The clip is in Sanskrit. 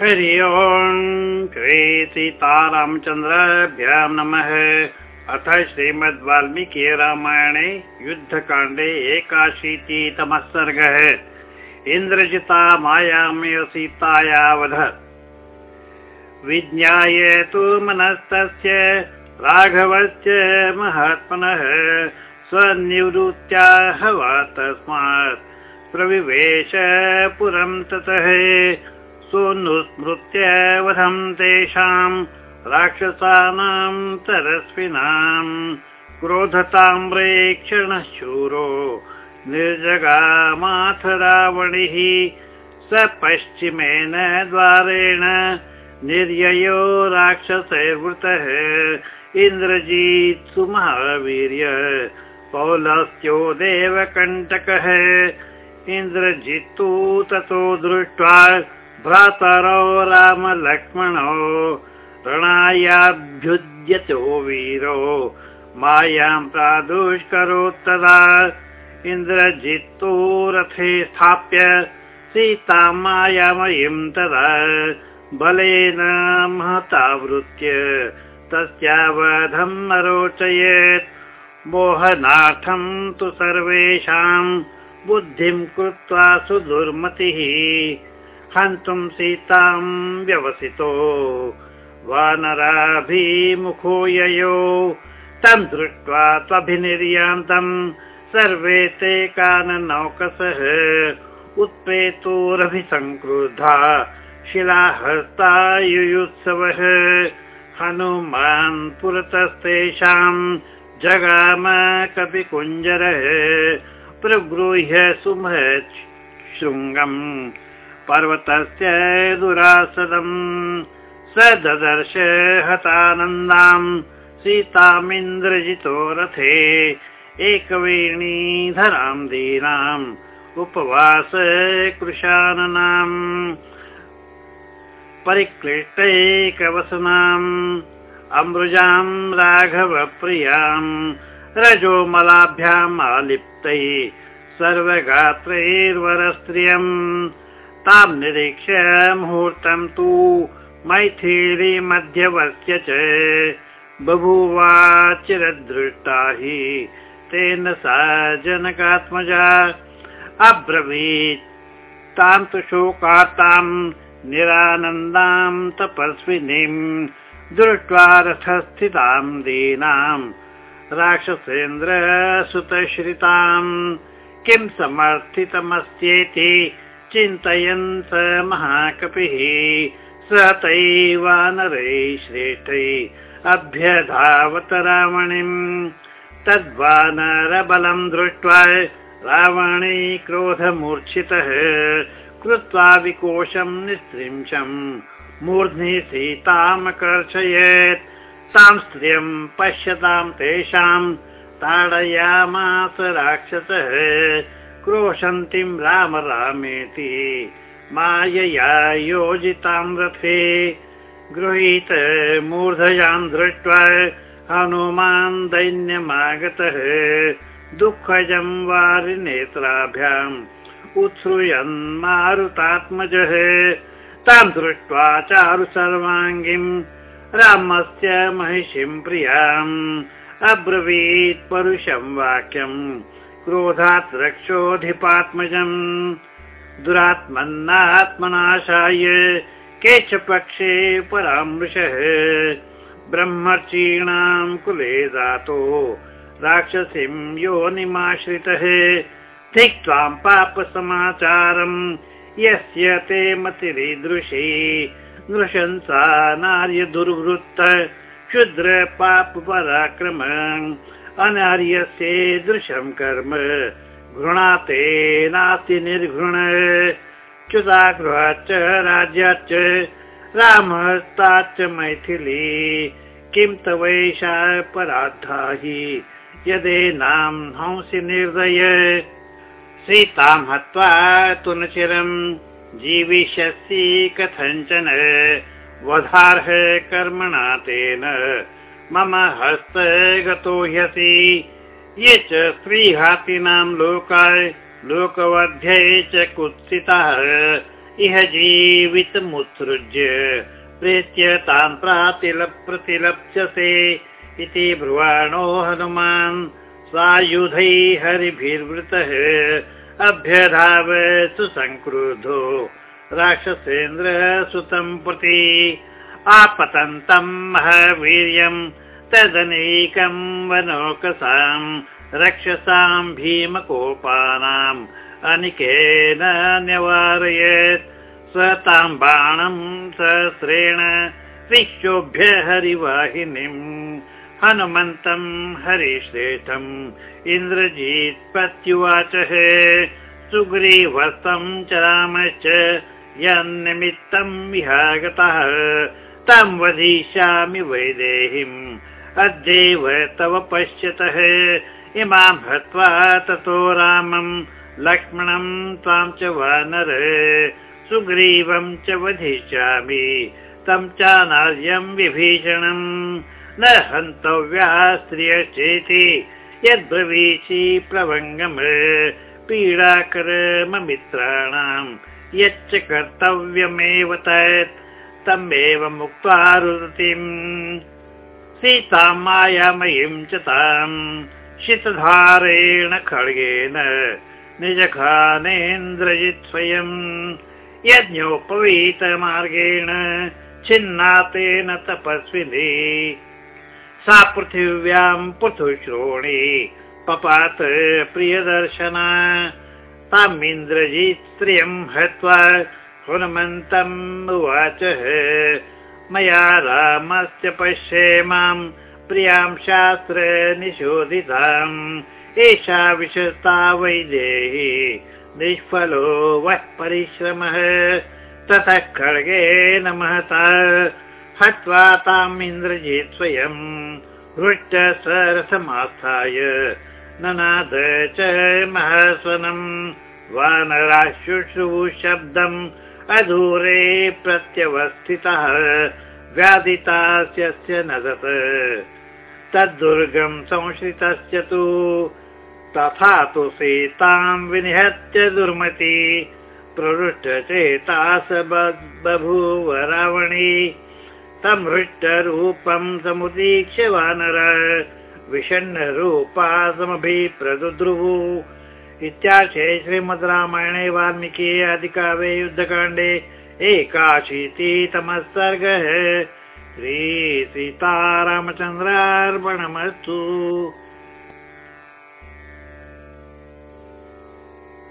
हरि ओम् श्री सीतारामचन्द्राभ्यां नमः। अथ श्रीमद् वाल्मीकि रामायणे युद्धकाण्डे एकाशीतितमः सर्गः। इन्द्रजिता मायामेव सीताया वध विज्ञाय तु मनस्तस्य राघवस्य महात्मनः। स्वनिवृत्त्या हवा तस्मात् प्रविवेश पुरं ततः सोऽनुस्मृत्य वधं तेषाम् राक्षसानां तरस्विनाम् क्रोधताम्रेक्षणः शूरो निर्जगामाथ रावणिः स पश्चिमेन द्वारेण निर्ययो राक्षसैर्वृतः इन्द्रजीत् सुमहावीर्य पौलस्त्यो देवकण्टकः इन्द्रजित्तु ततो दृष्ट्वा भ्रातरौ रामलक्ष्मणौ रणायाभ्युद्यतो वीरो। मायां प्रादुष्करोत्तदा इन्द्रजित्तु रथे स्थाप्य सीतां मायामयीं तदा बलेन महतावृत्य तस्यावधम् अरोचयेत् मोहनार्थं तु सर्वेषां बुद्धिं कृत्वा सुदुर्मतिः हन्तुं सीतां व्यवसितो वानराभिमुखो ययो। तं दृष्ट्वा त्वभिनिर्यान्तम् सर्वे ते काननौकसः। उत्पेतोरभिसङ्क्रुद्धा शिलाहस्ता युयुत्सवः हनुमान् पुरतस्तेषां जगाम कपिकुञ्जरः। प्रगृह्य सुमत् शृङ्गम् पर्वतस्य दुरासदम् स ददर्श हतानन्दाम् सीतामिन्द्रजितो रथे एकवेणीधराम् दीनाम् उपवास कृशाननाम् परिक्लिष्टैकवसनाम् अमृजाम् राघवप्रियाम् रजोमलाभ्याम् आलिप्तै सर्वगात्रैर्वरस्त्रियम् तां निरीक्ष्य मुहूर्तं तु मैथिली मध्यवर्त्य च बभूवाचिरदृष्टा हि तेन सा जनकात्मजा। अब्रवीत् तां तु शोकातां निरानन्दां तपस्विनीं दृष्ट्वा रथस्थितां दीनां राक्षसेन्द्र सुतश्रिताम् किं समर्थितमस्येति चिन्तयन् स महाकपिः। स तैवानरै श्रेष्ठै अभ्यधावत रावणीम्। तद्वानरबलं दृष्ट्वा रावणी क्रोधमूर्च्छितः कृत्वा विकोशं निस्त्रिंशम्। मूर्ध्नि सीतामकर्षयेत् तां स्त्रियं पश्यतां तेषां ताडयामास राक्षसः क्रोशन्तीं राम रामेति मायया योजितां रथे। गृहीत मूर्धयां दृष्ट्वा हनुमान् दैन्यमागतः दुःखजं वारिनेत्राभ्याम् उत्सृयन् मारुतात्मजः। तां दृष्ट्वा चारु सर्वाङ्गीं रामस्य महिषीं प्रियाम् अब्रवीत् परुषं वाक्यम् क्रोधात् रक्षोऽधिपात्मजम्। दुरात्मन्नात्मनाशाय केच पक्षे परामृशः। ब्रह्मर्षीणाम् कुले दातो राक्षसीं योनिमाश्रितः। थिक्त्वाम् पापसमाचारम् यस्य ते मतिरीदृशी नृशंसा नार्य दुर्वृत्त क्षुद्र पाप पराक्रम अनार्यस्येदृशं कर्म घृणाते नास्ति निर्घृण। च्युतागृहाच्च राज्याच्च रामहस्ताच्च मैथिली किं तवैषा पराधा हि यदेनां हंसि निर्दय। सीतां हत्वा तु न चिरम् जीविष्यसि कथञ्चन वधार्ह कर्मणा तेन मम हस्त गतो ह्यसि। ये च स्त्रीहातीनां लोकाय लोकवध्ये च कुत्सितः। इह जीवितमुत्सृज्य प्रेत्य तान् प्रातिल प्रतिलप्स्यसे इति ब्रुवाणो हनुमान्। स्वायुधै हरिभिर्वृतः अभ्यधाव सुसङ्क्रुधो राक्षसेन्द्र सुतं प्रति आपतन्तम् महावीर्यम् तदनेकं वनोकसाम् रक्षसाम् भीमकोपानाम् अनिकेन न्यवारयेत्। स ताम् बाणम् सहस्रेण विक्षोभ्य हरिवाहिनीम् हनुमन्तम् हरिश्रेष्ठम् इन्द्रजीत् प्रत्युवाचः सुग्रीवस्तम् च रामश्च यन्निमित्तम् विहागतः तं वदिष्यामि वैदेहीम्। अद्यैव तव पश्यतः। इमां हत्वा ततो रामम् लक्ष्मणम् त्वां च वानर। सुग्रीवं च वधिष्यामि। तं चानार्यम् विभीषणम्। न हन्तव्या स्त्रियश्चेति यद्ब्रवीषि प्लवङ्गम पीडाकर मित्राणाम् यच्च कर्तव्यमेव तत् तमेव मुक्त्वा रुतिम् सीतां मायामयीं च ताम्। शितधारेण खड्गेन निजखानेन्द्रजित् स्वयम्। यज्ञोपवीतमार्गेण छिन्ना तेन तपस्विनी। सा पृथिव्यां पृथुश्रोणि पपात प्रियदर्शना। तामिन्द्रजित् स्त्रियं हत्वा हनुमन्तम् उवाच मया रामस्य पश्ये माम् प्रियां शास्त्र निशोधिताम् एषा विशस्ता वैदेही निष्फलो वः परिश्रमः ततः खड्गेन महता। हत्वा ताम् इन्द्रजित् स्वयम् हृष्ट सरसमास्थाय ननाद च महस्वनम्। वानराशुश्रु शब्दम् अधूरे प्रत्यवस्थितः व्याधितास्य नदत तद्दुर्गम् संश्रितस्य तु तथा तु सीताम् विनिहत्य दुर्मति प्रवृष्टचेतास बभूव रावणी। तं हृष्टरूपं समुदीक्ष्य वानर विषण्णरूपा समभिप्रदुद्रुवु इत्याशे श्रीमद् रामायणे वाल्मीकि अधिकावे युद्धकाण्डे एकाशीतितमः सर्गः। श्रीसीतारामचन्द्रार्पणमस्तु